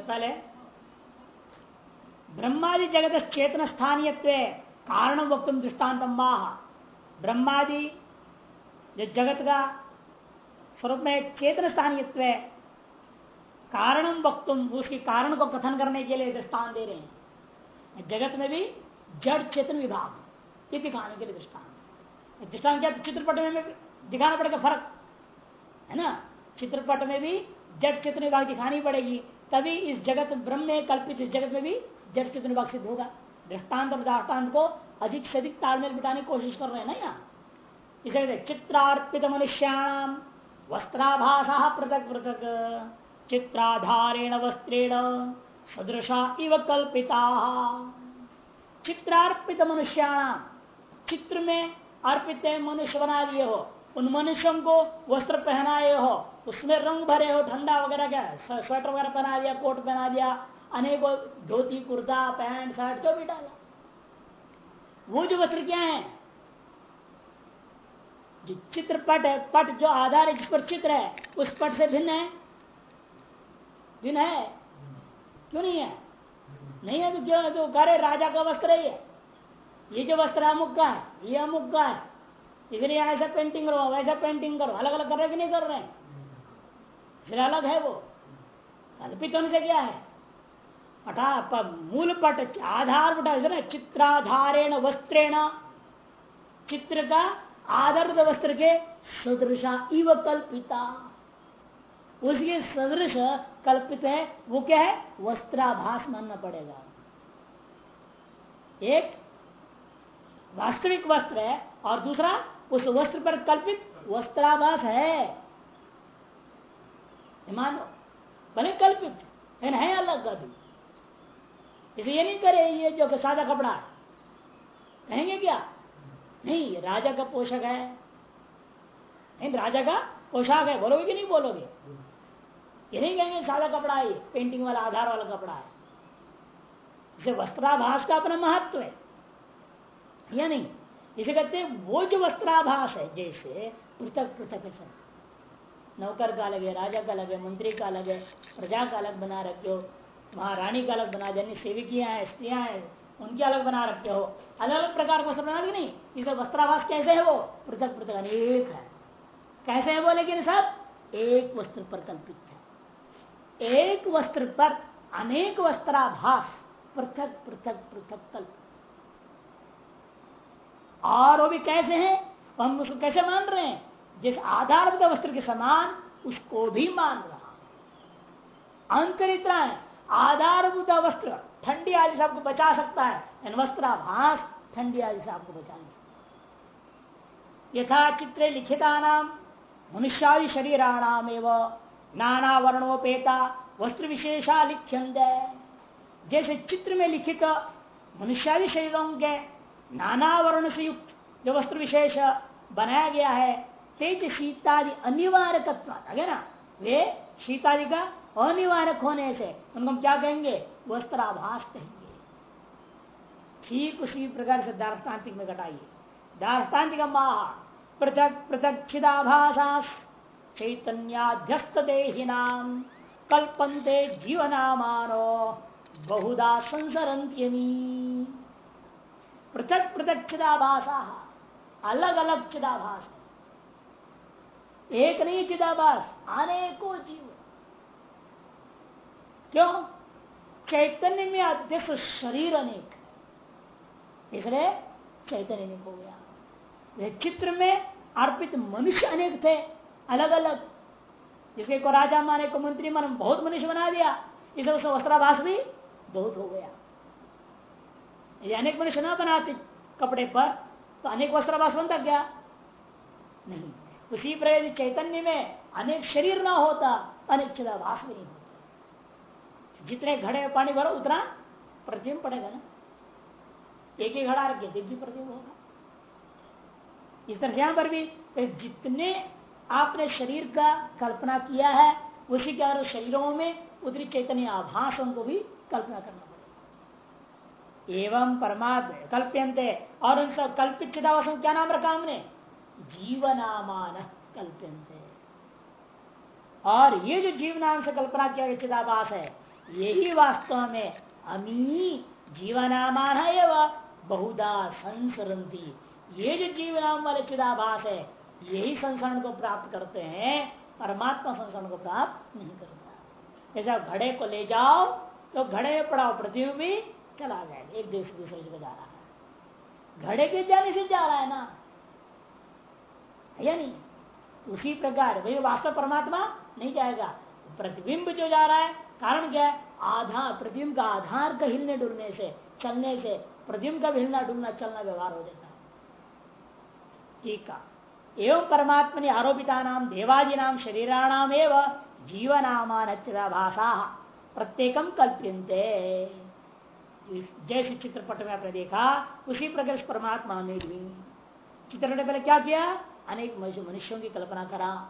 पहले ब्रह्मादि जगत चेतन स्थानीय कारण वक्त दृष्टांत माह ब्रह्मादि जो जगत का स्वरूप में चेतन स्थानीय कारणम वक्तुम उसके कारण को कथन करने के लिए दृष्टान दे रहे हैं जगत में भी जड़ चेतन विभाग ये दिखाने के लिए दृष्टान दृष्टान क्या चित्रपट में दिखाना पड़ेगा फ़र्क है ना चित्रपट में भी जड़ चेतन विभाग दिखानी पड़ेगी, तभी इस जगत ब्रह्म में कल्पित इस जगत में भी जट चेतन विभाग सिद्ध होगा। दृष्टांत दृष्टांत को अधिक से अधिक तालमेल बिठाने की कोशिश कर रहे हैं ना यहाँ? इसे चित्रार्पित मनुष्याणाम वस्त्राभाषा पृथक पृथक। चित्राधारेण वस्त्रेण, सदृशा इव कल्पिता। चित्रार्पित मनुष्याणाम चित्र में अर्पित मनुष्य बना दिए हो। उन मनुष्यों को वस्त्र पहनाए हो, उसमें रंग भरे हो ठंडा वगैरह क्या? स्वेटर वगैरह पहना दिया, कोट पहना दिया, अनेकों धोती, कुर्ता, पैंट, शर्ट, जो भी डाला। वो जो वस्त्र क्या है? जो चित्र पट है, पट जो आधार है, जिस पर चित्र है, उस पट से भिन्न है? भिन्न है? क्यों नहीं है? नहीं है तो क्यों? तो राजा का वस्त्र ही है। ये जो वस्त्र अमुक का है, ये अमुक का है। इसलिए ऐसा पेंटिंग करो वैसा पेंटिंग करो। अलग अलग कर रहे कि नहीं कर रहे इसलिए अलग है वो। कल्पित होने से क्या है? पटा मूल पट, आधार पटा चित्राधारेण वस्त्रेण। चित्र का आदर वस्त्र के सदृशा इव कल्पिता। उसके सदृश कल्पित है, वो क्या है? वस्त्राभास मानना पड़ेगा। एक वास्तविक वस्त्र है और दूसरा उस वस्त्र पर कल्पित वस्त्राभास है। मानो, भले कल्पित, लेकिन है अलग अभी इसे ये नहीं करे ये जो सादा कपड़ा है। कहेंगे क्या? नहीं राजा का पोषक है। नहीं राजा का पोशाक है, बोलोगे कि नहीं बोलोगे? ये नहीं कहेंगे सादा कपड़ा है पेंटिंग वाला, आधार वाला कपड़ा है। इसे वस्त्राभास का अपना महत्व है। या नहीं? इसे कहते हैं वो जो वस्त्राभास है, जैसे पृथक पृथक है नौकर का अलग है, राजा का अलग है, मंत्री का अलग है, प्रजा का अलग बना रखे हो महारानी का अलग बना जन्य सेविकियाँ हैं, स्त्रियाँ हैं, उनके अलग बना रखे हो। अलग अलग प्रकार का वस्त्र बना नहीं? इसे वस्त्राभास कैसे है वो? पृथक पृथक अनेक है। कैसे है वो लेकिन सब? एक वस्त्र पर कल्पित है। एक वस्त्र पर अनेक वस्त्राभास, पृथक पृथक पृथक कल्पित और भी कैसे है? हम उसको कैसे मान रहे हैं? जिस आधारभूत वस्त्र के समान उसको भी मान रहा अंतर इतना है, आधारभूत वस्त्र, ठंडी आदि से आपको बचा सकता है वस्त्राभास ठंडी आदि से आपको बचा नहीं सकता। यथा चित्रे लिखिता नाम मनुष्यादि शरीराणाम एवं नाना वर्णोपेता वस्त्र विशेषा लिख्यंद जैसे चित्र में लिखित मनुष्यादि शरीरों के नाना वर्ण से युक्त जो वस्त्र विशेष बनाया गया है, तेज शीतादि अनिवार्य तत्व है ना वे शीतादि का अनिवार्य होने से उनको हम क्या कहेंगे? वस्त्राभास कहेंगे। ठीक उसी प्रकार से दार्ष्टान्तिक में घटाइए। माह पृथक पृथक चिदाभाषा चैतन्याध्यस्त देहिनाम कल्पन्ते जीवनामानो बहुधा संसरंत्यमी पृथक पृथक चिदाभाषा अलग अलग चिदाभास। एक नहीं चिदाभास अनेकों जीव। क्यों? चैतन्य में अध्यक्ष शरीर अनेक। इसलिए चैतन्य अनेक हो गया। चित्र में अर्पित मनुष्य अनेक थे, अलग अलग। जिसके को राजा माने को मंत्री माने, बहुत मनुष्य बना दिया। इसलिए उसका वस्त्राभास भी बहुत हो गया। ये अनेक मनुष्य ना बनाते कपड़े पर तो अनेक वस्त्र वस्त्राभास बनता क्या? नहीं। उसी प्रकार चैतन्य में अनेक शरीर ना होता, अनेक चिदाभास भी नहीं होता। जितने घड़े में पानी भरो, उतना प्रतिबिंब पड़ेगा ना। एक ही घड़ा रखे दिव्य प्रतिबिंब होगा। इस तरह से यहाँ पर भी जितने आपने शरीर का कल्पना किया है, उसी के शरीरों में उतनी चैतन्य आभासों को भी कल्पना करना एवं परमात्म कल्प्यंते और उन सब कल्पित चिदावासों क्या नाम रखा हमने जीवनामान कल्प्यंते और ये जो जीव नाम से कल्पना किया गया चिदाभास है, यही वास्तव में अमी जीवनामान है बहुधा संसरती ये जो जीव नाम वाले चिदाभास है, यही संसरण को प्राप्त करते हैं, परमात्मा संसरण को प्राप्त नहीं करता। जैसा घड़े को ले जाओ तो घड़े में पड़ा भी चला जाएगा एक देश दूसरे जगह जा रहा है। घड़े के जाने से जा रहा है ना? या नहीं? उसी प्रकार, वही वास्तव परमात्मा नहीं जाएगा। प्रतिबिंब जो जा रहा है, कारण क्या है? आधार प्रतिबिंब का आधार का हिलने डुलने से, चलने से, प्रतिबिंब का हिलना डुलना, चलना व्यवहार हो जाता है। ठीक है। एवं परमात्मा ने आरोपिता नाम देवादी नाम शरीराणाम एवं जीवनामान भाषा प्रत्येकम कल्प्यंते जैसे चित्रपट में आपने देखा, उसी प्रकार परमात्मा ने भी। चित्रपट पहले क्या किया? अनेक मनुष्यों की कल्पना करा।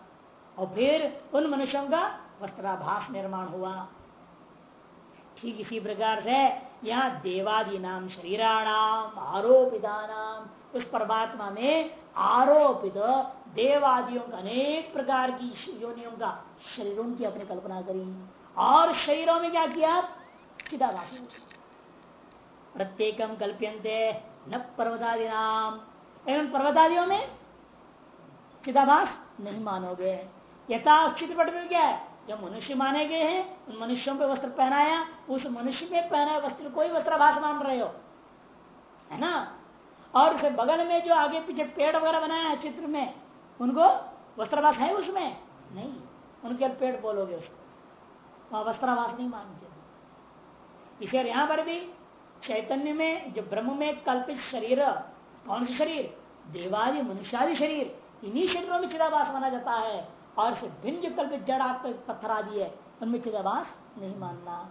और फिर उन मनुष्यों का वस्त्राभास निर्माण हुआ। ठीक इसी प्रकार से यहाँ देवादि नाम, शरीराणाम आरोपिता नाम उस परमात्मा में आरोपित देवादियों का अनेक प्रकार की योनियों का, शरीरों की अपनी कल्पना करी। और शरीरों में क्या किया? चिदाभास प्रत्येकम कल्प्यंते न पर्वतादि नाम एवं पर्वतादियों में चिदाभास नहीं मानोगे। यथा चित्रपट में क्या है? जो मनुष्य माने गए हैं, उन मनुष्यों पे वस्त्र पहनाया, उस मनुष्य में पहना वस्त्र कोई वस्त्राभास मान रहे हो। है ना? और उसे बगल में जो आगे पीछे पेड़ वगैरह बनाया है चित्र में, उनको वस्त्राभास है उसमें? नहीं। उनके पेड़ बोलोगे उसको। वहाँ वस्त्राभास नहीं मानते। इसे यहाँ पर भी चैतन्य में जो ब्रह्म में कल्पित शरीर, कौन सा शरीर? देवादि, मनुष्यादि शरीर। इन्हीं शरीरों में चिदाभास माना जाता है। और फिर भिन्न जो कल्पित जड़ आप पत्थर आदि है, उनमें चिदाभास नहीं मानना।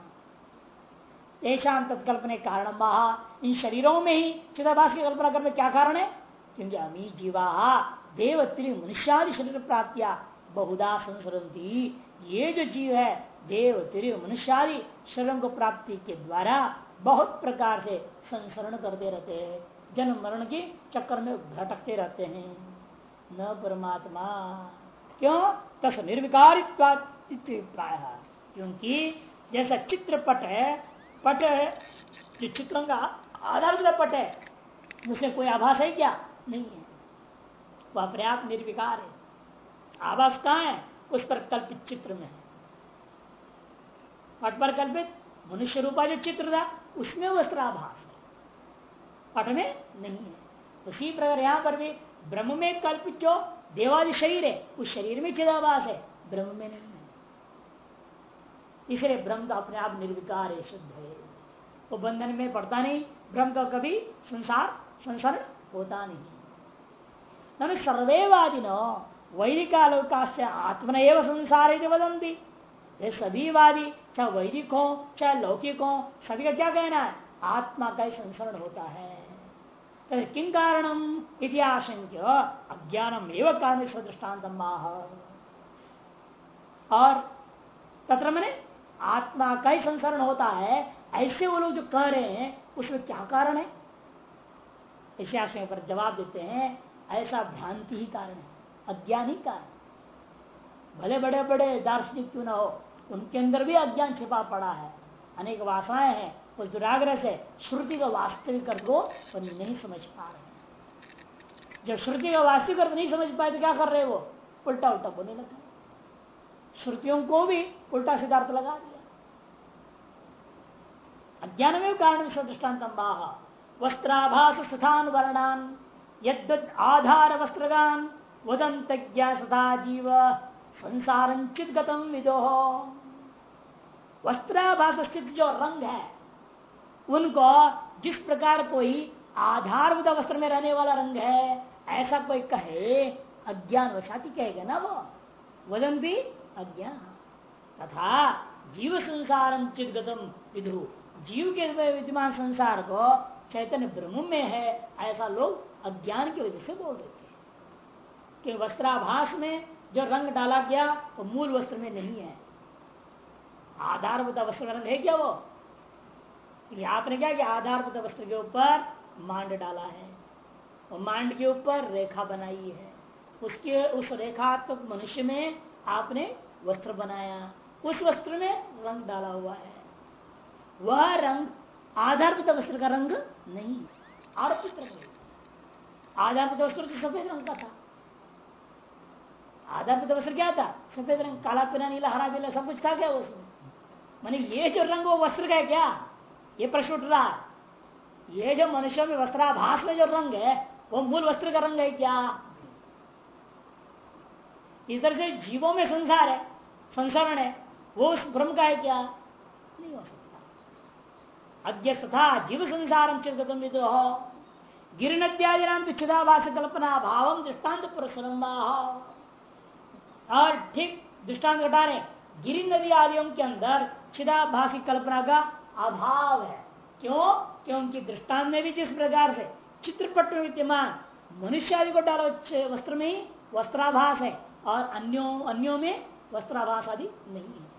ऐसा तत्कल्पने कारण महा इन शरीरों में ही चिदाभास की कल्पना करने क्या कारण है? क्योंकि अमी जीवा देव त्रि मनुष्यादि शरीर प्राप्तिया बहुधा संसरती ये जो जीव है देव त्रि मनुष्यादि शरीरों को प्राप्ति के द्वारा बहुत प्रकार से संसरण करते रहते हैं। जन्म मरण के चक्कर में भटकते रहते हैं। न परमात्मा। क्यों? तस निर्विकार प्राय। क्योंकि जैसा चित्रपट है, पट है चित्रों का आधार का पट है। उसमें कोई आभास है क्या? नहीं है। वह आप निर्विकार है। आभास कहा है? उस पर कल्पित चित्र में है। पट पर कल्पित मनुष्य रूपा जो चित्र था उसमें वस्त्राभास है। पट में नहीं है। उसी प्रकार यहाँ पर भी ब्रह्म में कल्पित जो देवादि शरीर है, उस शरीर में चिदाभास है। ब्रह्म में नहीं है। इसलिए ब्रह्म का अपने आप निर्विकार है, शुद्ध है। वो बंधन में पड़ता नहीं, ब्रह्म का कभी संसार संसार होता नहीं। सर्वेवादि न वैदिकालोका आत्मन एवं संसार वदंती सभी वादी चाहे वैदिक हो, चाहे लौकिक हो, सभी का क्या कहना है? आत्मा का ही संसरण होता है। तो किन कारणम? इतिहास अज्ञानम एवं कारण दृष्टांत और तत्र मैंने आत्मा का ही संसरण होता है, ऐसे वो लोग जो कह रहे हैं, उसमें क्या कारण है? इस आशय पर जवाब देते हैं, ऐसा भ्रांति ही कारण है, अज्ञान ही कारण भले बड़े बड़े दार्शनिक क्यों ना हो उनके अंदर भी अज्ञान छिपा पड़ा है। अनेक वासनाएँ हैं। उस दुराग्रह से श्रुति का वास्तविक अर्थ को नहीं समझ पा रहे जब श्रुति का वास्तविक अर्थ नहीं समझ पाए तो क्या कर रहे वो? उल्टा उल्टा बोलने लगे। श्रुतियों को भी उल्टा सिद्धार्थ लगा दिया। अज्ञान में कारण दृष्टांत वस्त्राभास स्थान वर्णान यद आधार वस्त्रगान वदंत सदा जीव संसार गतम विदो वस्त्राभास स्थित जो रंग है, उनको जिस प्रकार कोई आधारभूत वस्त्र में रहने वाला रंग है, ऐसा कोई कहे, अज्ञान वशाती कहेगा ना वो? वज़न भी अज्ञान। तथा जीव संसार विधु जीव के विद्यमान संसार को चैतन्य ब्रह्म में है, ऐसा लोग अज्ञान की वजह से बोल देते हैं। कि वस्त्राभास में जो रंग डाला गया, वो तो मूल वस्त्र में नहीं है। आधारभूत वस्त्र का रंग है क्या वो। आपने क्या किया? आधारभूत वस्त्र के ऊपर मांड डाला है। और मांड के ऊपर रेखा बनाई है। उसके, उस रेखात्मक मनुष्य में आपने वस्त्र बनाया। उस वस्त्र में रंग डाला हुआ है। वह रंग आधारभूत वस्त्र का रंग नहीं, आरोपित रंग आधारभूत वस्त्र तो सफ़ेद रंग का था। आधारभूत वस्त्र क्या था? सफ़ेद रंग, काला, पीला, नीला, हरा, पीला, सब कुछ था क्या उसमें? मानी ये जो रंग वो वस्त्र का है क्या? ये प्रश्न उठ रहा ये जो मनुष्यों में वस्त्राभास में जो रंग है, वो मूल वस्त्र का रंग है क्या? इस तरह से जीवों में संसार है, संसरण है, वो उस ब्रह्म का है क्या? नहीं हो सकता। अज्ञ तथा जीव संसार चिंतन हो गिर नद्यादि नाम तो चिदाभास कल्पना भाव दृष्टांत प्रसन्न और ठीक दृष्टांत घटा रहे गिरी नदी आदियों के अंदर चिदाभासी कल्पना का अभाव है। क्यों? क्योंकि दृष्टांत में भी जिस प्रकार से चित्रपट में विद्यमान मनुष्य आदि को डालो वस्त्र में ही वस्त्राभास है, और अन्यों अन्यों में वस्त्राभास आदि नहीं है।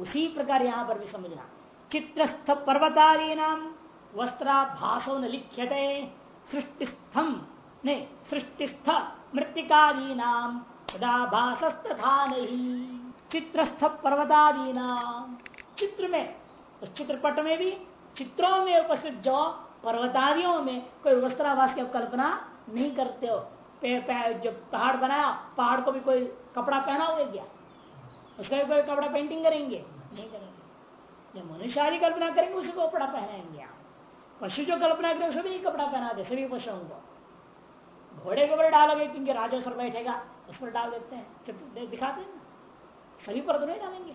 उसी प्रकार यहाँ पर भी समझना, चित्रस्थ पर्वतादी नाम वस्त्राभाषो न लिख्यते सृष्टिस्थम ने सृष्टिस्थ मृतिकादी नाम सदाभासस्तथा नहीं चित्रस्थ पर्वतादी नाम चित्र में उस चित्रपट में भी चित्रों में उपस्थित जो पर्वतादियों में कोई वस्त्राभास की कल्पना नहीं करते हो। पे, पे, जो पहाड़ बनाया पहाड़ को भी कोई कपड़ा पहना हुआ क्या? उसका भी कोई कपड़ा पेंटिंग करेंगे? नहीं करेंगे। जब मनुष्य आदि कल्पना करेंगे उसी को कपड़ा पहनाएँगे आप। पशु जो कल्पना करेंगे उसे भी कपड़ा पहना दे सभी पशुओं को। घोड़े के ऊपर डालोगे क्योंकि राजा सर बैठेगा उस पर डाल देते हैं। दिखाते हैं सभी पर तो नहीं डालेंगे।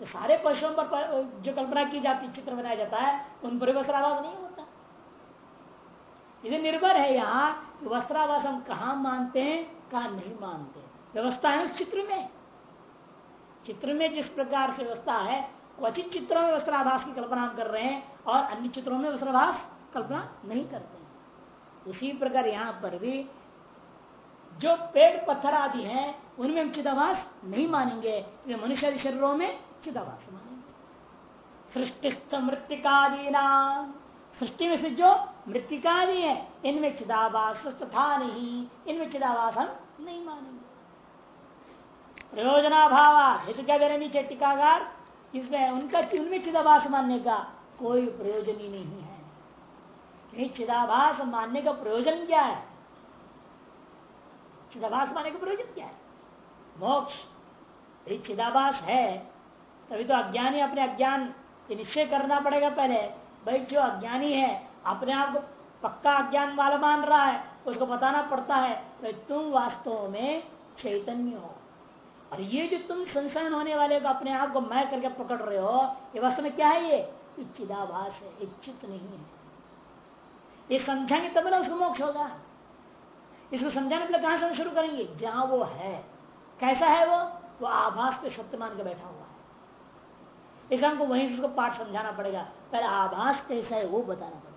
तो सारे पशुओं पर जो कल्पना की जाती, चित्र बनाया जाता है, उन पर वस्त्रावास नहीं होता। इसे निर्भर है यहाँ वस्त्रावास हम कहा मानते हैं, कहा नहीं मानते व्यवस्था है उस चित्र में। चित्र में जिस प्रकार से व्यवस्था है, क्वचित चित्रों में वस्त्राभास की कल्पना कर रहे हैं, और अन्य चित्रों में वस्त्राभास कल्पना नहीं करते उसी प्रकार यहाँ पर भी जो पेड़ पत्थर आदि हैं, उनमें हम चिदाभास नहीं मानेंगे। मनुष्य शरीरों में चिदाभास मानेंगे। सृष्टिस्थ मृतिकादी नाम सृष्टि में से जो मृतिकादी है, इनमें चिदाभास था नहीं। इनमें चिदाभास हम नहीं मानेंगे। प्रयोजनाभाव हित क्या दे रहे नीचे टीकागार इसमें उनका उनमें चिदाभास मानने का कोई प्रयोजन ही नहीं है। चिदाभास मानने का प्रयोजन क्या है? चिदाभास माने का प्रयोजन क्या है। मोक्ष, यदि चिदाभास है, तभी तो अज्ञानी अपने अज्ञान निश्चय करना पड़ेगा पहले। भाई, जो अज्ञानी है, अपने आप को पक्का अज्ञान वाला मान रहा है, उसको बताना पड़ता है, भाई, तुम वास्तव में चैतन्य हो। और ये जो तुम संसार होने वाले को अपने आप को मैं करके पकड़ रहे हो, ये वास्तव में क्या है ये? चिदाभास है इच्छित नहीं है। ये समझाएँगे तब ना उसको मोक्ष होगा। इसको समझाने के लिए कहाँ से शुरू करेंगे? जहाँ वो है। कैसा है वो? वो आभास पे सत्य मान के बैठा हुआ है। इसे हमको वहीं से उसको पाठ समझाना पड़ेगा। पहले आभास कैसा है वो बताना पड़ेगा।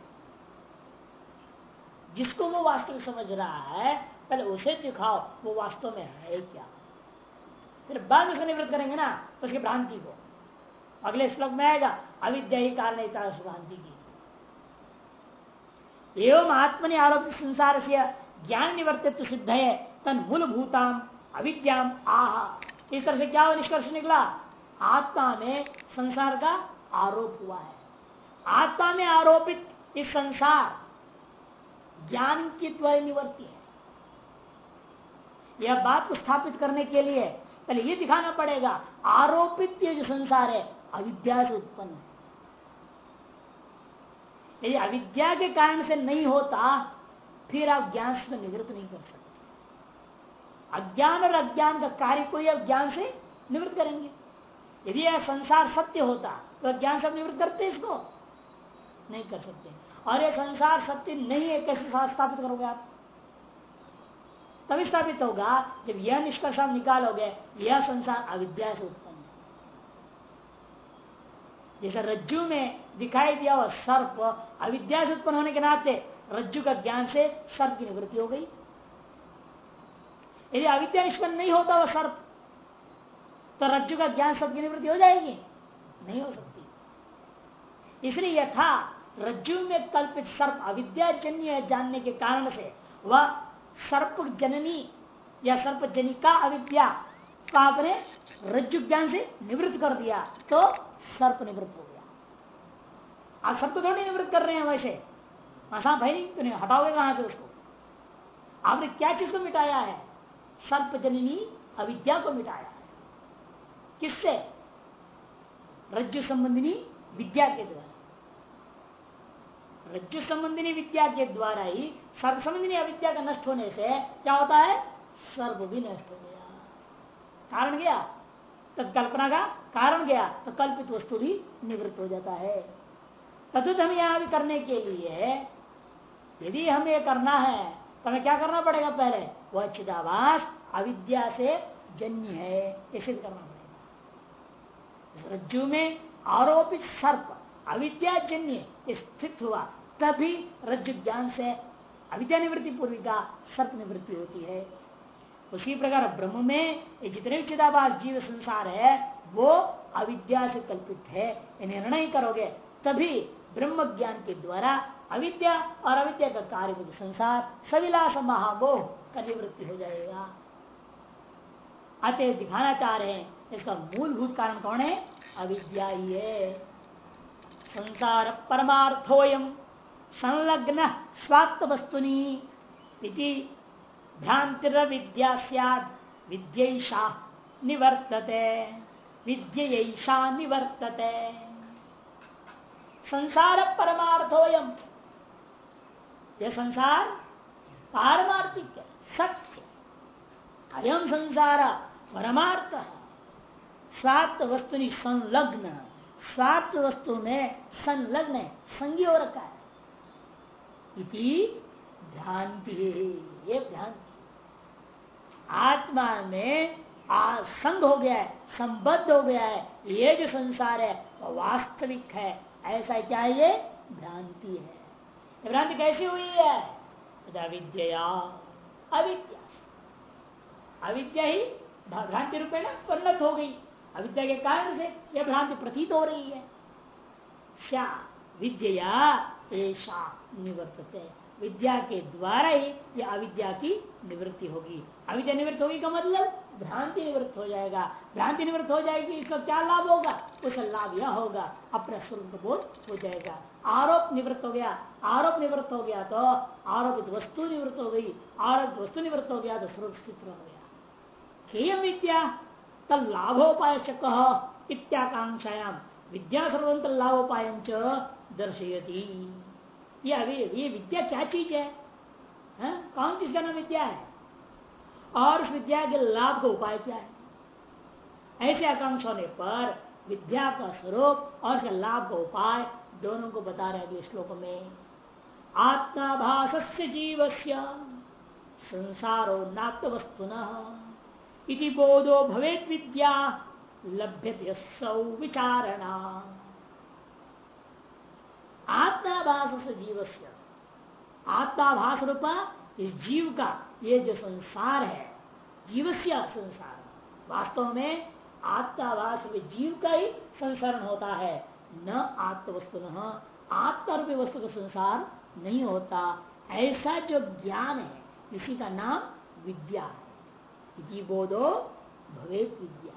जिसको वो वास्तविक समझ रहा है, पहले उसे दिखाओ, वो वास्तव में है क्या? फिर बाद में निवृत्त करेंगे ना, उसकी भ्रांति को। अगले श्लोक में आएगा, अविद्या ही कारण भ्रांति की। एवं आत्मनि आरोप संसार से ज्ञान निवर्तित्व सिद्ध है, तन मूलभूताम, अविद्याम, आह। इस तरह से क्या निष्कर्ष निकला? आत्मा में संसार का आरोप हुआ है। आत्मा में आरोपित इस संसार ज्ञान की त्वय निवर्ती है। यह बात को स्थापित करने के लिए पहले यह दिखाना पड़ेगा, आरोपित ये जो संसार है, अविद्या से उत्पन्न है। यदि अविद्या के कारण से नहीं होता फिर आप ज्ञान से तो निवृत्त नहीं कर सकते। अज्ञान और अज्ञान का कार्य कोई आप ज्ञान से निवृत्त करेंगे। यदि यह संसार सत्य होता तो ज्ञान से निवृत्त करते इसको? नहीं कर सकते। और यह संसार सत्य नहीं है, कैसे स्थापित करोगे आप? तभी स्थापित होगा, जब यह निष्कर्ष आप निकालोगे, यह संसार अविद्या से उत्पन्न जैसे रज्जु में दिखाई दिया वह सर्प अविद्या से उत्पन्न होने के नाते रज्जु का ज्ञान से सर्प की निवृत्ति हो गई। यदि अविद्या निष्पन्न नहीं होता वह सर्प तो रज्जु का ज्ञान सर्प की निवृत्ति हो जाएगी। नहीं हो सकती। इसलिए यथा रज्जु में कल्पित सर्प अविद्याजन्य जानने के कारण से, वह सर्प जननी या सर्प जनिका अविद्या का आपने रज्जु ज्ञान से निवृत्त कर दिया तो सर्प निवृत्त हो गया। आप सर्प थोड़ी निवृत्त कर रहे हैं वैसे। आसान भाई नहीं तो नहीं, हटाओगे कहाँ से उसको? आपने क्या चीज़ को मिटाया है? सर्प जननी अविद्या को मिटाया है। किससे? रज्जु संबंधिनी विद्या के द्वारा। रज्जु संबंधिनी विद्या के द्वारा ही सर्व संबंधिनी अविद्या का नष्ट होने से क्या होता है? सर्व भी नष्ट हो गया। कारण गया तत्कल्पना का कारण गया तो कल्पित वस्तु भी निवृत्त हो जाता है। तद्वत हम यहाँ भी करने के लिए यदि हमें करना है तो हमें क्या करना पड़ेगा पहले? वह चिदावास अविद्या से जन्य है, ऐसे करना पड़ेगा। रज्जु में आरोपित सर्प अविद्याजन्य स्थित हुआ, तभी रज्जु ज्ञान से अविद्या निवृत्ति पूर्विका सर्प निवृत्ति होती है। उसी प्रकार ब्रह्म में जितने भी चिदाभास जीव संसार है, वो अविद्या से कल्पित है निर्णय करोगे, तभी ब्रह्म ज्ञान के द्वारा अविद्या और अविद्या का कार्य संसार, सविलास महामोह का हो जाएगा। अतः दिखाना चाह रहे हैं, इसका मूलभूत कारण कौन है? अविद्या ही है। संसार परमार्थोयम संलग्न स्वात्त वस्तुनि भ्रांतिर विद्या विद्यैषा निवर्तते विद्यैषा निवर्तते। संसार परमार्थोयम यह संसार पारमार्थिक है, सत्य अयम संसार परमार्थ स्वात्त वस्तु संलग्न स्वार्थ वस्तु में संलग्न है संगी हो रखा है। इति भ्रांति। ये भ्रांति। आत्मा में आसंग हो गया है, संबद्ध हो गया है। ये जो संसार है वो वास्तविक है। ऐसा क्या ये भ्रांति है। भ्रांति कैसी हुई है? अविद्या अविद्या। अविद्या ही भ्रांति रूपे परिणत हो गई। अविद्या के कारण से यह भ्रांति प्रतीत हो रही है। श्या विद्या ऐसा निवर्तते। विद्या के द्वारा ही यह अविद्या की निवृत्ति होगी। अविद्या निवृत्त होगी का मतलब? भ्रांति निवृत्त हो जाएगा। भ्रांति निवृत्त हो जाएगी, इसका क्या लाभ होगा? उसका लाभ यह होगा, अपना स्वरूप बोध हो जाएगा। आरोप निवृत्त हो गया, आरोप निवृत्त हो गया तो आरोपित वस्तु निवृत्त हो गई, आरोपित वस्तु निवृत्त हो गया तो स्वरूप हो गया। केयम विद्या? तब लाभोपाय कह इत्याकांक्षायाम विद्या सर्वंत लाभोपाय दर्शयती। ये अभी, ये विद्या क्या चीज़ है? हा? कौन चीज़ का नाम विद्या है? और उस विद्या के लाभ का उपाय क्या है? ऐसे आकांक्षा होने पर विद्या का स्वरूप और उसके लाभ का उपाय दोनों को बता रहे अभी श्लोक में आत्माभास जीव संसारो नात्म वस्तु इति बोधो भवेत विद्या लभ्य सौ विचारणा। आत्माभास से जीव से आत्माभास रूपा इस जीव का, ये जो संसार है जीव से संसार, वास्तव में आत्माभास में जीव का ही संसरण होता है। न आत्मवस्तु न आत्मरूपी वस्तु का संसार नहीं होता। ऐसा जो ज्ञान है, इसी का नाम विद्या है। बोधो भवे विद्या।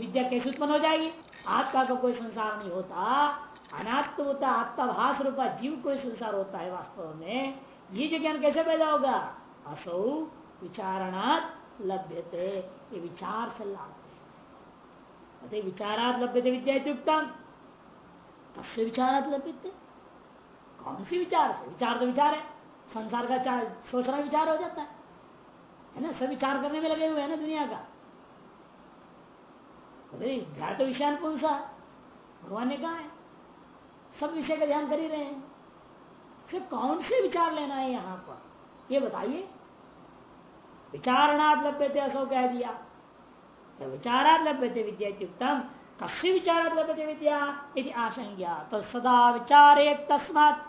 विद्या कैसे उत्पन्न हो जाएगी? आत्मा का कोई संसार नहीं होता। अनात्म होता आत्माभास रूपा जीव कोई संसार होता है वास्तव में। ये जो ज्ञान कैसे पैदा होगा? असौ विचारणात् लभ्यते। ये विचार से लाभ विचारात लभ्यते विद्या उत्तम कस्य विचारात लभ्यते। कौन सी विचार? से विचार तो विचार है। संसार का सोचना विचार हो जाता है। है ना? सब विचार करने में लगे हुए हैं ना दुनिया का। ध्यान तो विषय कौन सा? भगवान ने कहा है। सब विषय का ध्यान कर ही रहे हैं। फिर कौन से विचार लेना है यहाँ पर? ये बताइए। विचारणात् लभ्यते, असो कह दिया। विचारात लभ्यते विद्या उत्तम कस्य विचारात लभ्यते विद्या यदि आशंज्ञा तो सदा विचारे तस्मात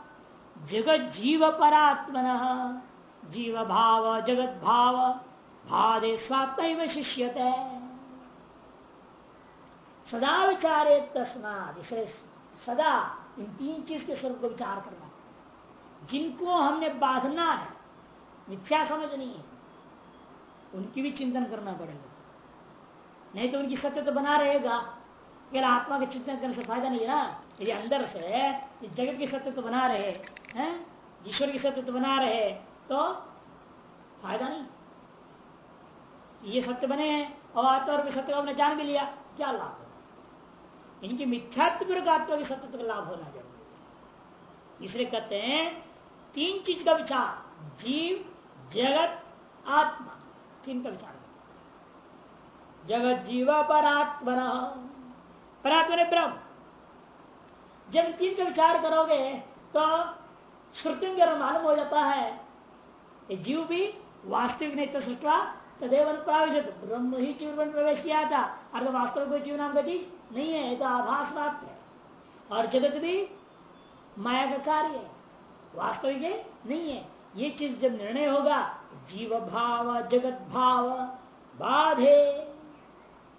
जगत जीव परात्मन जीव भाव जगत भाव भादे स्वात्म शिष्यते। सदा विचारे तस्माद इसे सदा इन तीन चीज़ के स्वरूप को विचार करना जिनको हमने बांधना है, मिथ्या समझ नहीं है, उनकी भी चिंतन करना पड़ेगा। नहीं तो उनकी सत्य तो बना रहेगा। फिर आत्मा के चिंतन करने से फ़ायदा नहीं है ना? यदि अंदर से इस जगत की सत्य तो बना रहे, हैं? ईश्वर की सत्य तो बना रहे तो फ़ायदा नहीं। ये सत्य बने हैं और आत्मा और सत्य को जान भी लिया। क्या लाभ इनकी मिथ्यात्व आत्मा के सत्य का लाभ होना ज़रूरी इसलिए कहते हैं, तीन चीज़ का विचार, जीव, जगत, आत्मा, तीन का विचार। जगत जीव परात्मना परात्मा ने ब्रह्म। जब तीन का विचार करोगे तो श्रुति मालूम हो जाता है जीव भी वास्तविक नहीं तो सृष्टवा, तदेव प्राविशत ब्रह्म ही जीवन प्रवेश किया था अर्थ वास्तव कोई जीव नाम का चीज़ नहीं है तो आभास मात्र है। और जगत भी माया का कार्य है, वास्तविक नहीं है। ये चीज़ जब निर्णय होगा, जीव भाव, जगत भाव, बाधे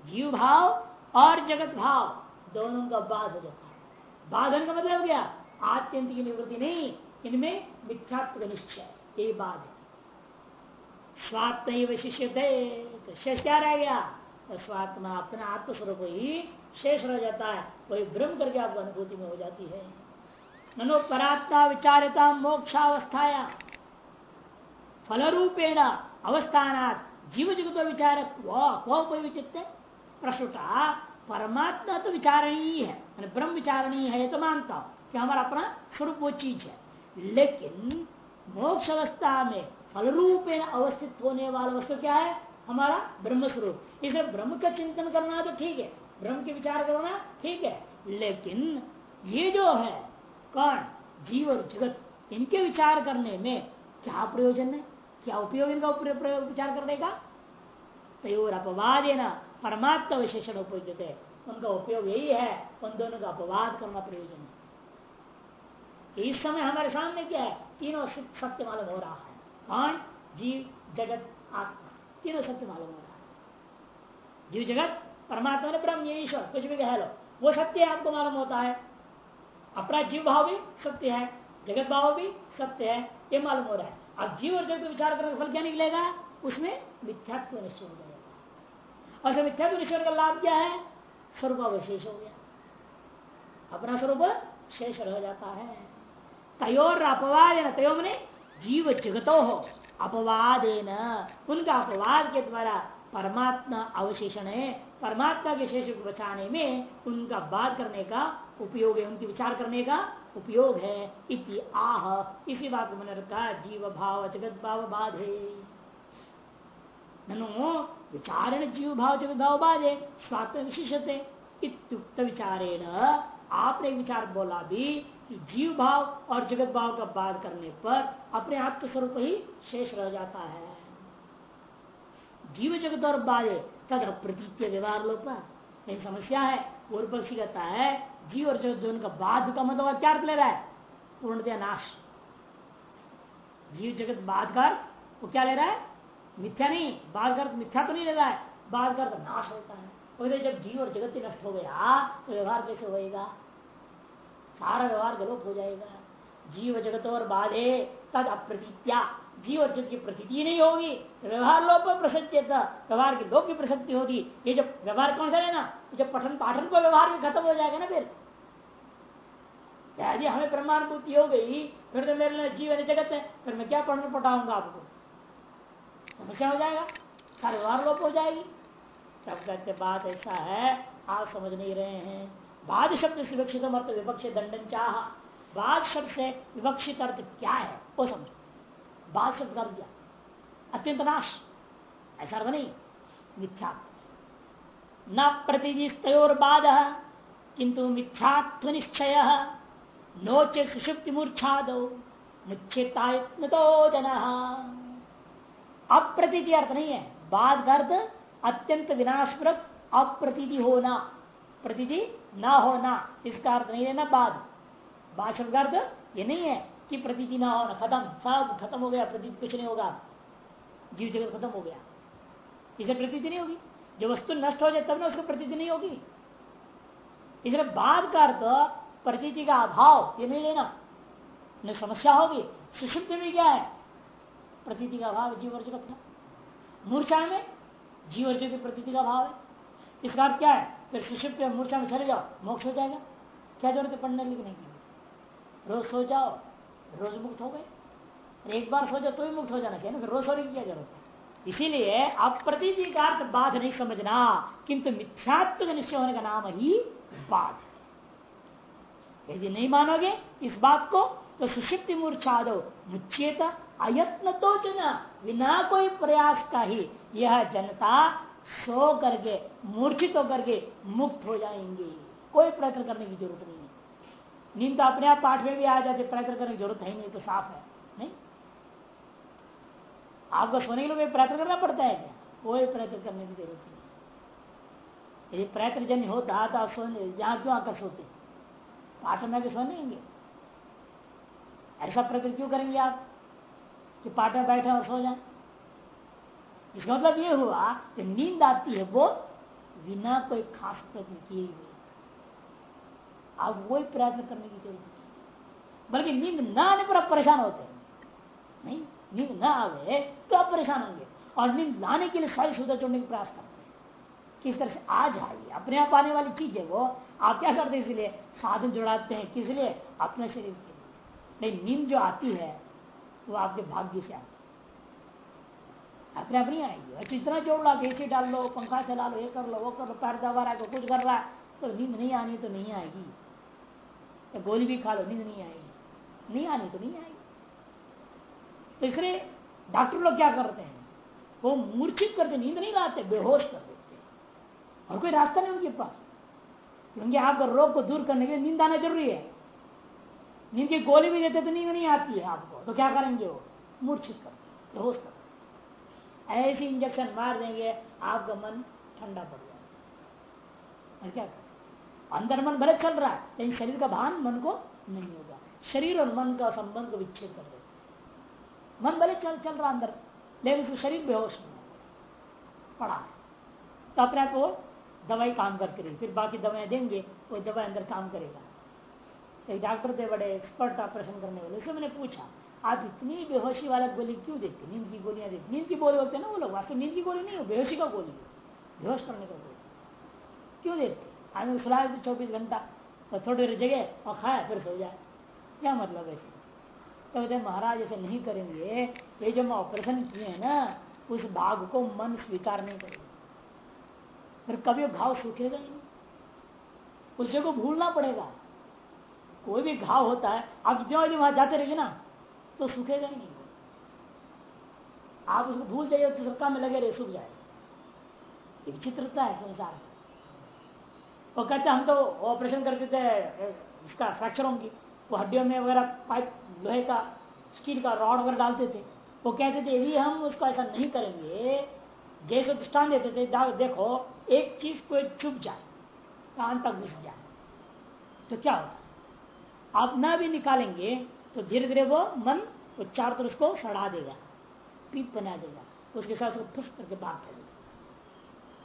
जीव भाव और जगत भाव दोनों का बाध हो जाता है। बाधन का मतलब क्या आत्यंत की निवृत्ति नहीं, इनमें मिथ्यात्व निश्चय, ये बाध है। स्वात्म शिष्य थे तो शेष क्या रह गया? तो स्वात्मा अपना आत्मस्वरूप ही शेष रह जाता है, वही भ्रम करके आपको अनुभूति में हो जाती है। ननो परात्मा विचारता मोक्षावस्थाया फल रूपेण अवस्थान जीव जगत विचारक वो कोई विचित प्रश्न परमात्मा तो विचारणीय है ब्रह्म विचारणीय है तो मानता हूँ कि हमारा अपना स्वरूप वो चीज़ है। लेकिन मोक्ष अवस्था में फल रूपेण अवस्थित होने वाला वस्तु क्या है? हमारा ब्रह्म स्वरूप। इसे ब्रह्म का चिंतन करना तो ठीक है, ब्रह्म के विचार करना ठीक है, लेकिन ये जो है कौन जीव और जगत, इनके विचार करने में क्या प्रयोजन है? क्या उपयोग इनका विचार करने का? तयोर अपवाद है ना परमात्मा विशेषण उपयुक्त है उनका उपयोग यही है, उन दोनों का अपवाद करना प्रयोजन है। इस समय हमारे सामने क्या है? तीनों सत्य मालूम हो रहा है। कौन? जीव, जगत, आत्मा। तीनों सत्य मालूम हो रहा है। जीव, जगत, परमात्मा ने ब्रह्म ईश्वर, कुछ भी कह लो, वो सत्य आपको मालूम होता है। अपना जीव भाव भी सत्य है, जगत भाव भी सत्य है, ये मालूम हो रहा है। अब जीव और जगत विचार करने का फल क्या निकलेगा? उसमें मिथ्यात्व निश्चय हो जाएगा। और सब मिथ्यात्व निश्चय का लाभ क्या है? स्वरूप अवशेष हो गया। अपना स्वरूप शेष रह जाता है। तयोर अपवाद तयो मैंने जीव जगतो हो। अपवाद उनका अपवाद के द्वारा परमात्मा अवशेषण है। परमात्मा के शेष को बचाने में उनका बात करने का उपयोग है, उनकी विचार करने का उपयोग है। इति आह, इसी बात को मैंने रखा, जीव भाव, जगत भाव बाधे। ननु विचारण जीव भाव जगत भाव बाधे, स्वात्म विशिष्ट इत्युक्त विचारेण आपने विचार बोला भी कि जीव भाव और जगत भाव का बाध करने पर अपने आत्मस्वरूप ही शेष रह जाता है। जीव जगत और बाधे तद प्रतीत व्यवहार लोग समस्या है, पूर्व पक्षी कहता है, जीव और जगत दोनों का बाध का मतलब क्या ले रहा है पूर्णतया नाश। जीव जगत बाध का अर्थ, वो क्या ले रहा है? मिथ्या नहीं का मिथ्या तो नहीं ले रहा है बाध का नाश होता है। और जब जीव और जगत नष्ट हो गया तो व्यवहार कैसे होएगा? सारा व्यवहार गलोप हो जाएगा। जीव जगत और बाधे तद अप्रतीत्या। जीव और जगत की प्रतीति नहीं होगी तो व्यवहार लोप प्रसज्जित व्यवहार की लोप की प्रसक्ति होगी। ये जब व्यवहार कौन सा है ना जब पठन पाठन को व्यवहार भी खत्म हो जाएगा ना फिर। यदि हमें प्रमाण प्रमाणभूति हो गई, फिर तो मेरे लिए जीवन जगत है, फिर मैं क्या पढ़ने पढ़ाऊँगा आपको? समस्या हो जाएगा? सारे व्यवहार लोप हो जाएगी। तब कहते, बात ऐसा है, आप समझ नहीं रहे हैं। बाद शब्द से विवक्षित अर्थ विपक्ष दंडन चाह। बाद शब्द से विवक्षित अर्थ क्या है? वो समझो। बाद शब्द कर दिया अत्यंत नाश। ऐसा अर्थ नहीं। मिथ्या न प्रतिदिस्तोर बाद किंतु मिथ्यात्व निश्चय नोचे सुषुप्ति मूर्छा दो मुच्छेता जन। अप्रतीति अर्थ नहीं है। बाद अर्थ, अत्यंत विनाशप्रद, अप्रतीति होना। प्रतीति ना होना, इसका अर्थ नहीं लेना बाद। बाद का अर्थ, ये नहीं है कि प्रतीति ना होना, खत्म। सब खत्म हो गया, प्रतीति कुछ नहीं होगा। जीव जगत खत्म हो गया। इसे प्रतीति नहीं होगी। जब वस्तु नष्ट हो जाए, तब ना उसको प्रतीति नहीं होगी। इसलिए बाद का अर्थ, प्रतीति का अभाव, ये नहीं लेना। समस्या होगी। सुषुप्त में क्या है? प्रतीति का भाव जीव जगत का मूर्छा में जीव और ज्योति प्रतीति का भाव है। इसका अर्थ क्या है? फिर सुषिप्त मूर्छा में चले जाओ, मोक्ष हो जाएगा। क्या ज़रूरत है पढ़ने लिखने की रोज सो जाओ, रोज मुक्त हो गए। एक बार सो जाओ तो भी मुक्त हो जाना चाहिए ना, फिर रोज सोने की क्या ज़रूरत है? इसीलिए अप्रतीति का अर्थ बाध नहीं समझना, किंतु मिथ्यात्व निश्चय होने का नाम ही बाध है। यदि नहीं मानोगे इस बात को तो सुषिप्ति मूर्छादो मुच्चेत अयत्न तो जना बिना कोई प्रयास का ही यह जनता सो करके, मूर्छित होकर के मुक्त हो जाएँगे। कोई प्रयत्न करने की ज़रूरत नहीं है। नींद तो अपने आप पाठ में भी आ जाते प्रयत्न करने की ज़रूरत है नहीं तो साफ़ है, नहीं? आपको सोने के लिए प्रयत्न करना पड़ता है क्या? कोई प्रयत्न करने की ज़रूरत नहीं। यदि प्रयत्न जन होता तो आप सोने, यहाँ क्यों आकर सोते? पाठ में आगे सोनेंगे ऐसा प्रयत्न क्यों करेंगे आप? कि पाठ में बैठे और सो जाए। इसका मतलब ये हुआ कि नींद आती है, वो बिना कोई खास प्रयत्न किए हुए। आप वही प्रयत्न करने की ज़रूरत नहीं बल्कि नींद न आने पर आप परेशान होते हैं। नहीं, नींद न आवे तो आप परेशान होंगे। और नींद लाने के लिए सारी सुविधा जोड़ने का प्रयास करते हैं। किस तरह से आ जाइए अपने आप आने वाली चीज़ है वो। आप क्या करते हैं इसलिए? साधन जुड़ाते हैं। किस लिए? अपने शरीर के लिए। नहीं, नींद जो आती है वो आपके भाग्य से आती अपने आप नहीं आएगी। अच्छा इतना जोड़ लो एसी डाल लो, पंखा चला लो, ये कर लो, वो कर लो, पैर दबा रहा है कुछ कर रहा है तो नींद नहीं आनी तो नहीं आएगी। या गोली भी खा लो, नींद नहीं आएगी। नहीं आनी तो नहीं आएगी। तो इसलिए डॉक्टर लोग क्या करते हैं? वो मूर्छित करते नींद नहीं लाते, बेहोश कर देते और कोई रास्ता नहीं उनके पास। क्योंकि आपका रोग को दूर करने के लिए नींद आना ज़रूरी है। नींद की गोली भी देते तो नींद नहीं आती है आपको। तो क्या करेंगे वो? मूर्छित करते बेहोश करते ऐसे इंजेक्शन मार देंगे, आपका मन ठंडा पड़ जाएगा। क्या अंदर मन भले चल रहा है, लेकिन शरीर का भान मन को नहीं होगा। शरीर और मन का संबंध को विच्छेद कर देते मन भले चल चल रहा अंदर, लेकिन उसका शरीर बेहोश नहीं पड़ा है। तो अपने आप वो दवाई काम करती रही फिर बाकी दवाएँ देंगे, वो दवाई अंदर काम करेगा। एक डॉक्टर थे बड़े एक्सपर्ट ऑपरेशन करने वाले। उससे मैंने पूछा, आप इतनी बेहोशी वाला गोली क्यों देते नींद की गोलियाँ देते नींद की गोली होते हैं ना वो लोग, वास्तव नींद की गोली नहीं हो बेहोशी का गोली बेहोश करने का गोली क्यों देते आदमी सुला देते चौबीस घंटा और थोड़ी देर जगह और खाए फिर सो जाए। क्या मतलब ऐसे तो कहते महाराज, ऐसे नहीं करेंगे। ये जो हम ऑपरेशन किए हैं ना, उस भाग को मन स्वीकार नहीं करेगा। फिर कभी घाव सूखेगा ही नहीं। उस जगह भूलना पड़ेगा। कोई भी घाव होता है, आप जितना वहाँ जाते रहिए ना तो सूखेगा ही नहीं। आप उसको भूल जाइए तो काम में लगे रहे सूख जाए। विचित्रता है संसार में। वो कहते हम तो ऑपरेशन करते थे इसका फ्रैक्चरों की वो हड्डियों में वगैरह पाइप, लोहे का स्टील का रॉड वगैरह डालते थे। वो कहते थे, यदि हम उसको ऐसा नहीं करेंगे, जैसे दृष्टान देते थे देखो, एक चीज़ को चुप जाए, कान तक घुस जाए तो क्या होता आप ना भी निकालेंगे तो धीरे धीरे वो मन वो चार तरफ़ को सड़ा देगा पीप बना देगा, उसके साथ उसको फुस करके बात कर देगा।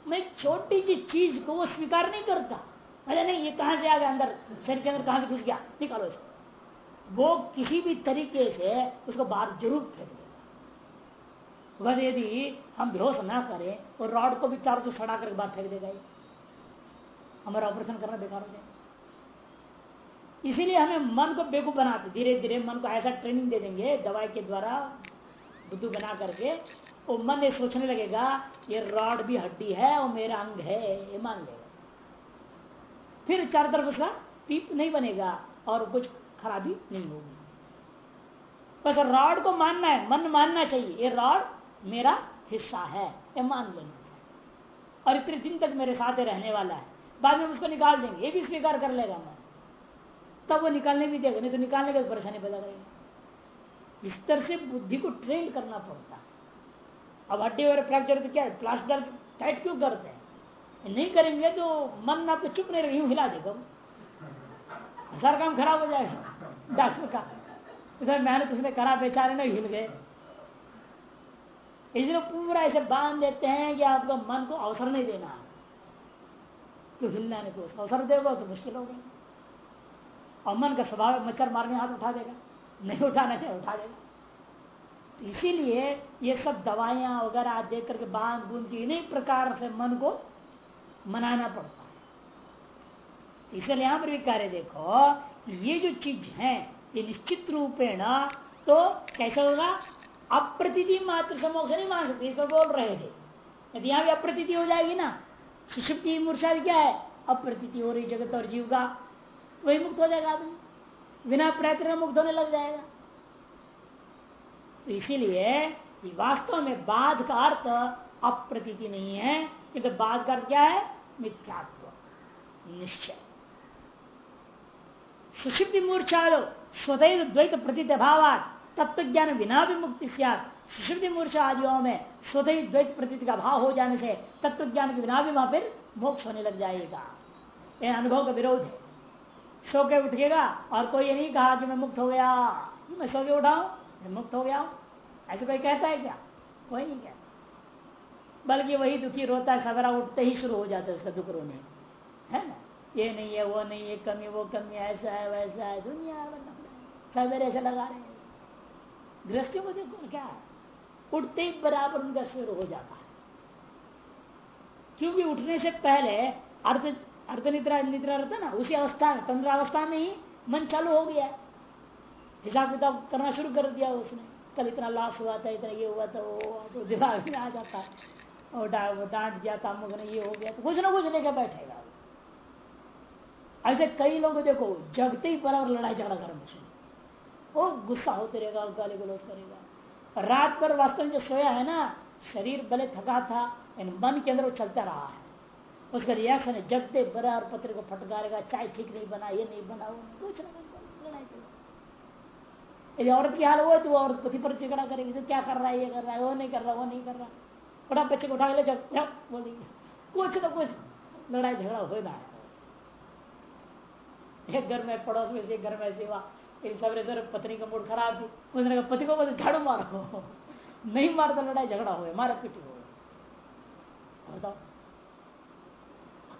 मैं छोटी सी चीज़ को वो स्वीकार नहीं करता। अरे नहीं, ये कहाँ से आ गया अंदर? शरीर के अंदर कहाँ से घुस गया? निकालो इसको वो किसी भी तरीके से उसको बाहर ज़रूर फेंक देगा। यदि हम बेहोश ना करें, और रॉड को भी चारों से सड़ा करके बाहर फेंक देगा ये। हमारा ऑपरेशन करना बेकार हो जाएगा। इसीलिए हमें मन को बेकूफ बनाते धीरे धीरे मन को ऐसा ट्रेनिंग दे देंगे, दवाई के द्वारा बुद्धू बना करके, वो मन ये सोचने लगेगा, ये रॉड भी हड्डी है और मेरा अंग है, ये मान लेगा। फिर चारों तरफ़ उसका पीप नहीं बनेगा और कुछ खराबी नहीं होगी। बस रॉड को मानना है, मन मानना चाहिए, ये रॉड मेरा हिस्सा है, ये मान लेना चाहिए। और इतने दिन तक मेरे साथ रहने वाला है। बाद में उसको निकाल देंगे, ये भी स्वीकार कर लेगा मैं तब वो निकालने भी देगा, नहीं तो निकालने का परेशानी पैदा करेगा। इस तरह से बुद्धि को ट्रेन करना पड़ता है। अब हड्डी वगैरह फ्रैक्चर तो क्या है? प्लास्टर टाइट क्यों करते हैं? नहीं करेंगे तो मन आपको चुप नहीं रहेगा हिला देगा सारा काम खराब हो जाएगा। डॉक्टर का। इधर मेहनत उसने करा, बेचारे नहीं हिल गए। इसलिए पूरा ऐसे बाँध देते हैं कि आपको मन को अवसर नहीं देना। तो हिलना नहीं उसका अवसर देगा तो मुश्किल हो गई और मन का स्वभाव मच्छर मारने हाथ उठा देगा। नहीं उठाना चाहिए, उठा देगा। तो इसीलिए ये सब दवाइयाँ वगैरह देख करके बाँध बूंद के इन्हीं प्रकार से मन को मनाना पड़ता है। इसलिए यहाँ पर भी कार्य देखो, ये जो चीज़ है, ये निश्चित रूपेण तो कैसे होगा? अप्रती मात्र से मोक्ष नहीं मान सकते, इसको बोल रहे थे। यदि यहाँ भी अप्रती हो जाएगी ना, सुषुप्ति मूर्छा क्या है? अप्रती हो रही जगत और जीव का। वही मुक्त हो जाएगा आदमी। बिना प्रयत्न मुक्त होने लग जाएगा। तो इसीलिए वास्तव में बाध का अर्थ अप्रतीति नहीं है, किंतु तो बाध का अर्थ क्या है? मिथ्यात्व। निश्चय। सुषिप्ति मूर्छा स्वतः द्वैत प्रतीत अभाव तत्व ज्ञान बिना भी मुक्ति सुषिप्ति मूर्छा आदियों में स्वतः द्वैत प्रतीत का भाव हो जाने से तत्व ज्ञान के बिना भी वहाँ फिर मोक्ष होने लग जाएगा। यह अनुभव का विरोध है। सो के और कोई ये नहीं कहा कि मैं मुक्त हो गया। मैं सो के उठाऊ मुक्त हो गया ऐसे कोई कहता है क्या? कोई नहीं कहता। बल्कि वही दुखी, रोता है सवेरा उठते ही शुरू हो जाता है उसका दुख रोने। है ना? ये नहीं है, वो नहीं है, कमी, वो कमी, ऐसा है, वैसा है, दुनिया सवेरे से लगा रहे हैं। को देखो क्या है? उठते ही बराबर उनका शुरू हो जाता है। क्योंकि उठने से पहले अर्थ अर्थ निद्रा निद्रा रहता ना उसी अवस्था में तंद्रावस्था में ही मन चालू हो गया। हिसाब किताब करना शुरू कर दिया उसने। कल इतना लॉस हुआ था, इतना ये हुआ था, वो हुआ तो दिमाग में आ जाता। और डांट दिया तामुक ने ये हो गया। तो कुछ ना कुछ लेकर बैठेगा। ऐसे कई लोग देखो, जगते ही बराबर लड़ाई झगड़ा कर मुझे वो गुस्सा होते रहेगा, गाली गलोच करेगा। रात पर वास्तव में जो सोया है ना, शरीर भले थका था मन के अंदर वो चलता रहा है। उसका रिएक्शन है, जगते बराबर पत्र को फटकारेगा, चाय ठीक नहीं बना, ये नहीं बना, वो कुछ ना यदि औरत की हाल हुआ तो वो औरत पति पर झगड़ा करेगी तो क्या कर रहा है, ये कर रहा है, वो नहीं कर रहा, वो नहीं कर रहा। बड़ा बच्चे को उठा के ले जाओ कुछ ना कुछ, लड़ाई झगड़ा हो। ना एक घर में, पड़ोस में से घर में से हुआ एक सवेरे सवेरे पत्नी का मूड खराब थी। उसने कहा, पति को बोले झाड़ू मारो। नहीं मार तो लड़ाई झगड़ा हो मारा पिटी हो बताओ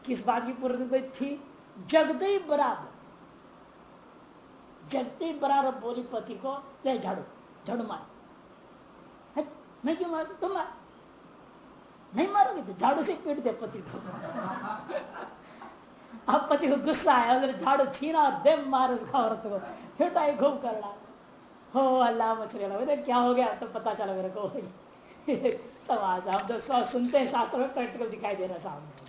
किस बात की पूर्ति थी? जगते ही बराबर। जगते बराबर बोली पति को, ले झाड़ू झाड़ू मार। मैं क्यों मारू? तुम मार। नहीं मारोगे तो झाड़ू से पीट दे पति को। अब पति को गुस्सा आया उधर झाड़ू छीना दे मार उसका औरत को। फिर आई खूब कर रहा हो अल्लाह, मछली लगे क्या हो गया? तो पता चला मेरे को तब आज हम तो सुनते हैं, शास्त्र में प्रैक्टिकल दिखाई दे रहा सामने।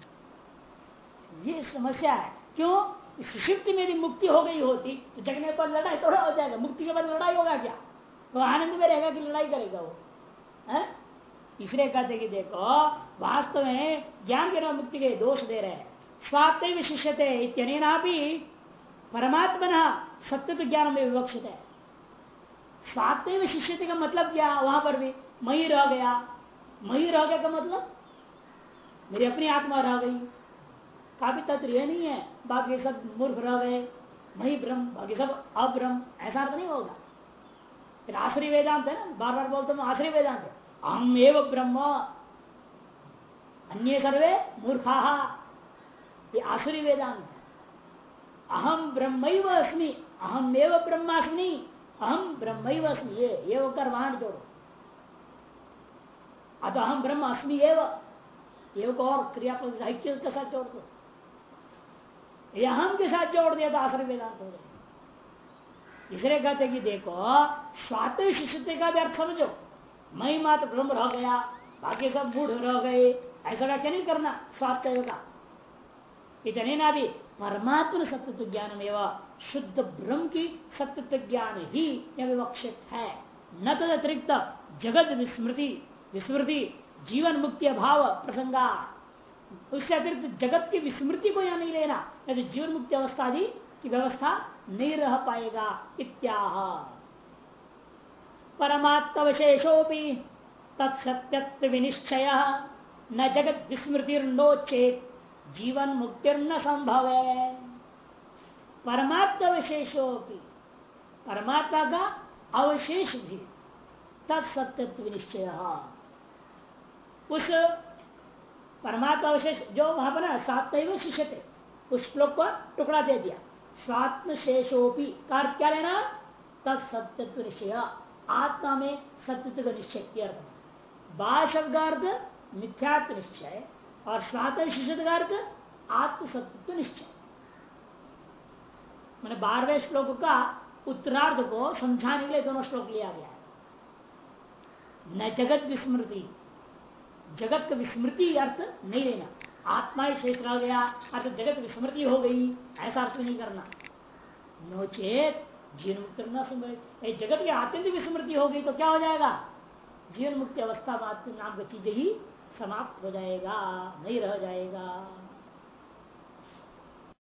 ये समस्या है। क्यों? सुषिप्ति में यदि मुक्ति हो गई होती तो जगने पर लड़ाई थोड़ा हो जाएगा। मुक्ति के बाद लड़ाई होगा क्या? वो तो आनंद में रहेगा कि लड़ाई करेगा वो? इसलिए कहते कि देखो, वास्तव में ज्ञान के नाम मुक्ति के दोष दे रहे हैं। स्वात्म विशिष्यते इतना भी परमात्मा सत्य तो ज्ञान में विवक्षित है। स्वात्म विशिष्यते का मतलब क्या? वहाँ पर भी मई रह गया। मई रह गया का मतलब? मेरी अपनी आत्मा रह गई। काफ़ी तत्व ये नहीं है, बाकी सब मूर्ख रह गए वही ब्रह्म, बाकी सब अब्रह्म, ऐसा अर्थ नहीं होगा फिर आश्री वेदांत है ना बार बार बोलते हैं, आश्री वेदांत है। अहम एव ब्रह्म, अन्य सर्वे मूर्खा। ये आसुरी वेदांत है। अहम ब्रह्म अस्मि अहम एव ब्रह्मास्मि अहम ब्रह्म अस्मि, ये ये वो कर वहाँ जोड़ो। अतः हम ब्रह्म अस्मि एव। ये और क्रियापद साहित्य के साथ जोड़ दो। ये हम के साथ जोड़ दिया तो आश्रय वेदांत हो जाए इसलिए कहते कि देखो स्वात्म शिष्य का भी अर्थ समझो। मई मात्र ब्रह्म रह गया, बाकी सब बूढ़ रह गए। ऐसा क्या नहीं करना स्वास्थ्य का इतने ना भी, परमात्म सत्य ज्ञान में शुद्ध ब्रह्म की सत्य ज्ञान ही विवक्षित है। न तद अतिरिक्त जगत विस्मृति विस्मृति, जीवन मुक्ति अभाव प्रसंगा उससे अतिरिक्त जगत की विस्मृति को यहाँ नहीं लेना नहीं तो जीवन मुक्ति अवस्था आदि की व्यवस्था नहीं रह पाएगा। इत्याह। परमात्मशेषोपि तत्सत्यत्व विनिश्चय। न जगत विस्मृतिर्नो चेत जीवन मुक्तिर्न संभव। है परमात्मा विशेषोपि परमात्मा का अवशेष भी तत्सत्यत्व निश्चय उस परमात्मा अवशेष, जो वहाँ पर ना शिष्य थे उस श्लोक को टुकड़ा दे दिया। स्वात्म शेषोपी का अर्थ क्या लेना तत्सत्यत्व निश्चय आत्मा में सत्यत्व का निश्चय अर्थ मिथ्यात्व निश्चय और स्वातः शिष्य का अर्थ आत्म सत्यत्व निश्चय मैंने बारहवें श्लोक का उत्तरार्ध को समझाने के लिए दोनों श्लोक लिया गया है। न जगत विस्मृति जगत का विस्मृति अर्थ नहीं लेना। आत्मा ही शेष रह गया, अर्थ जगत विस्मृति हो गई, ऐसा अर्थ नहीं करना। नोचेत जीवन मुक्त न संभव जगत की आत्यंत विस्मृति हो गई तो क्या हो जाएगा? जीवन मुक्ति अवस्था नाम की चीज़ें ही समाप्त हो जाएगा, नहीं रह जाएगा।